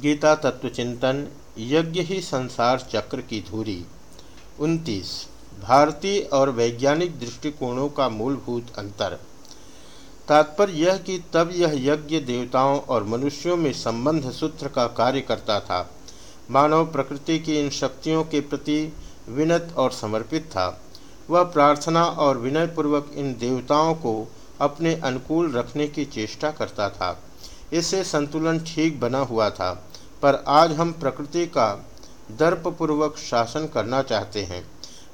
गीता तत्वचिंतन यज्ञ ही संसार चक्र की धुरी। उनतीस, भारतीय और वैज्ञानिक दृष्टिकोणों का मूलभूत अंतर। तात्पर्य यह कि तब यह यज्ञ देवताओं और मनुष्यों में संबंध सूत्र का कार्य करता था। मानव प्रकृति की इन शक्तियों के प्रति विनत और समर्पित था। वह प्रार्थना और विनयपूर्वक इन देवताओं को अपने अनुकूल रखने की चेष्टा करता था। इससे संतुलन ठीक बना हुआ था, पर आज हम प्रकृति का दर्पपूर्वक शासन करना चाहते हैं।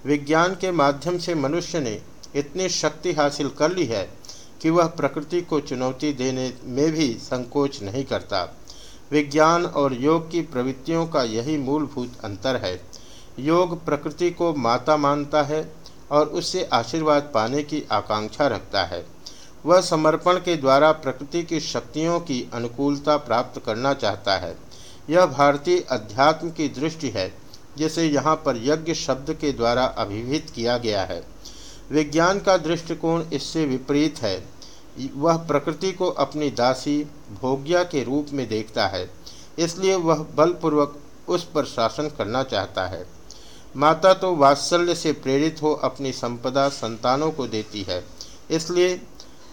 विज्ञान के माध्यम से मनुष्य ने इतनी शक्ति हासिल कर ली है कि वह प्रकृति को चुनौती देने में भी संकोच नहीं करता। विज्ञान और योग की प्रवृत्तियों का यही मूलभूत अंतर है। योग प्रकृति को माता मानता है और उससे आशीर्वाद पाने की आकांक्षा रखता है। वह समर्पण के द्वारा प्रकृति की शक्तियों की अनुकूलता प्राप्त करना चाहता है। यह भारतीय अध्यात्म की दृष्टि है, जिसे यहाँ पर यज्ञ शब्द के द्वारा अभिहित किया गया है। विज्ञान का दृष्टिकोण इससे विपरीत है। वह प्रकृति को अपनी दासी, भोग्या के रूप में देखता है, इसलिए वह बलपूर्वक उस पर शासन करना चाहता है। माता तो वात्सल्य से प्रेरित हो अपनी संपदा संतानों को देती है, इसलिए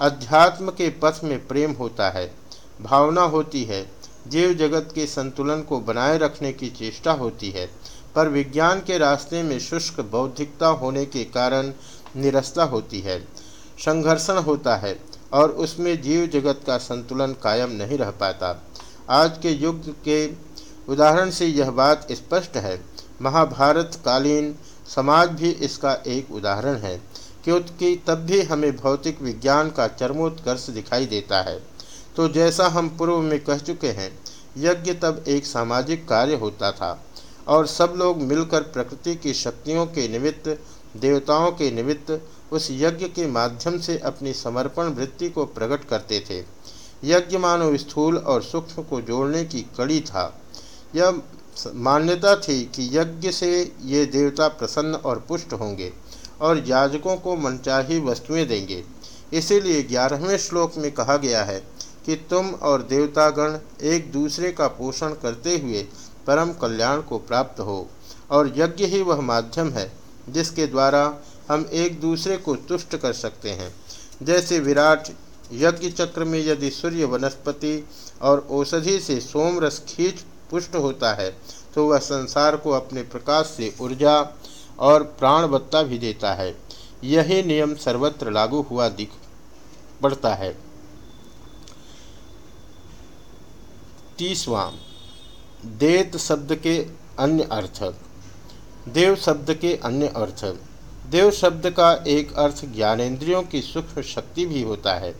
अध्यात्म के पथ में प्रेम होता है, भावना होती है, जीव जगत के संतुलन को बनाए रखने की चेष्टा होती है, पर विज्ञान के रास्ते में शुष्क बौद्धिकता होने के कारण निरस्ता होती है, संघर्षण होता है, और उसमें जीव जगत का संतुलन कायम नहीं रह पाता। आज के युग के उदाहरण से यह बात स्पष्ट है महाभारत कालीन समाज भी इसका एक उदाहरण है। क्योंकि तब भी हमें भौतिक विज्ञान का चरमोत्कर्ष दिखाई देता है। तो जैसा हम पूर्व में कह चुके हैं, यज्ञ तब एक सामाजिक कार्य होता था, और सब लोग मिलकर प्रकृति की शक्तियों के निमित्त, देवताओं के निमित्त उस यज्ञ के माध्यम से अपनी समर्पण वृत्ति को प्रकट करते थे। यज्ञ मानव स्थूल और सूक्ष्म को जोड़ने की कड़ी था। यह मान्यता थी कि यज्ञ से ये देवता प्रसन्न और पुष्ट होंगे। और याजकों को मनचाही वस्तुएँ देंगे। इसीलिए ग्यारहवें श्लोक में कहा गया है कि तुम और देवतागण एक दूसरे का पोषण करते हुए परम कल्याण को प्राप्त हो, और यज्ञ ही वह माध्यम है जिसके द्वारा हम एक दूसरे को तुष्ट कर सकते हैं। जैसे विराट यज्ञ चक्र में यदि सूर्य वनस्पति और औषधि से सोमरस खींच पुष्ट होता है तो वह संसार को अपने प्रकाश से ऊर्जा और प्राणवत्ता भी देता है। यही नियम सर्वत्र लागू हुआ दिख पड़ता है। तीसवा, देत शब्द के अन्य अर्थ। देव शब्द के अन्य अर्थ। देव शब्द का एक अर्थ ज्ञानेन्द्रियों की सूक्ष्म शक्ति भी होता है।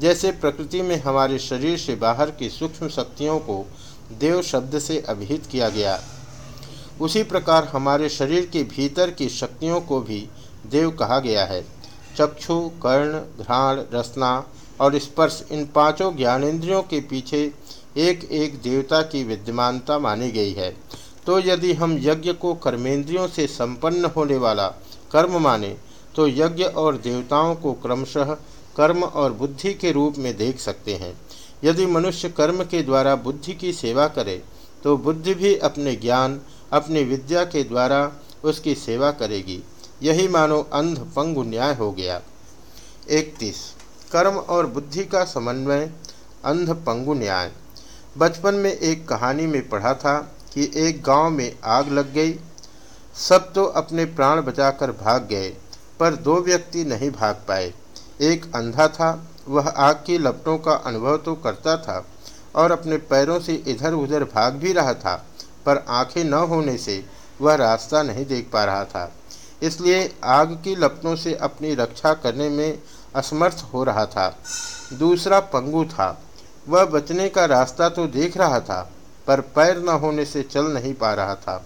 जैसे प्रकृति में हमारे शरीर से बाहर की सूक्ष्म शक्तियों को देव शब्द से अभिहित किया गया। उसी प्रकार हमारे शरीर के भीतर की शक्तियों को भी देव कहा गया है। चक्षु, कर्ण, घ्राण, रसना और स्पर्श, इन पाँचों ज्ञानेन्द्रियों के पीछे एक एक देवता की विद्यमानता मानी गई है। तो यदि हम यज्ञ को कर्मेंद्रियों से संपन्न होने वाला कर्म माने तो यज्ञ और देवताओं को क्रमशः कर्म और बुद्धि के रूप में देख सकते हैं। यदि मनुष्य कर्म के द्वारा बुद्धि की सेवा करे तो बुद्धि भी अपने ज्ञान अपनी विद्या के द्वारा उसकी सेवा करेगी। यही मानो अंध पंगु न्याय हो गया। इकतीस। कर्म और बुद्धि का समन्वय, अंध पंगु न्याय। बचपन में एक कहानी में पढ़ा था कि एक गाँव में आग लग गई। सब तो अपने प्राण बचाकर भाग गए, पर दो व्यक्ति नहीं भाग पाए। एक अंधा था, वह आग की लपटों का अनुभव तो करता था और अपने पैरों से इधर उधर भाग भी रहा था। पर आँखें न होने से वह रास्ता नहीं देख पा रहा था। इसलिए आग की लपटों से अपनी रक्षा करने में असमर्थ हो रहा था। दूसरा पंगु था। वह बचने का रास्ता तो देख रहा था, पर पैर न होने से चल नहीं पा रहा था।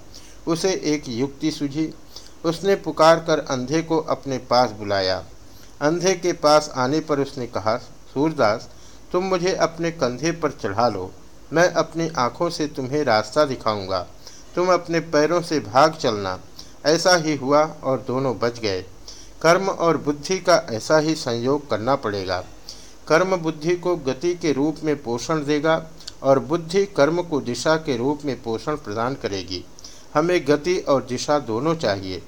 उसे एक युक्ति सूझी। उसने पुकार कर अंधे को अपने पास बुलाया। अंधे के पास आने पर उसने कहा, सूरदास, तुम मुझे अपने कंधे पर चढ़ा लो। मैं अपनी आँखों से तुम्हें रास्ता दिखाऊँगा। तुम अपने पैरों से भाग चलना। ऐसा ही हुआ और दोनों बच गए। कर्म और बुद्धि का ऐसा ही संयोग करना पड़ेगा। कर्म बुद्धि को गति के रूप में पोषण देगा और बुद्धि कर्म को दिशा के रूप में पोषण प्रदान करेगी। हमें गति और दिशा दोनों चाहिए।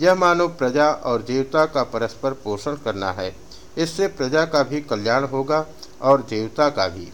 यह मानव प्रजा और देवता का परस्पर पोषण करना है। इससे प्रजा का भी कल्याण होगा और देवता का भी।